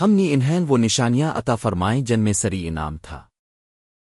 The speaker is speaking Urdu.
ہم نے انہیں وہ نشانیاں عطا فرمائیں جن میں سری انعام تھا۔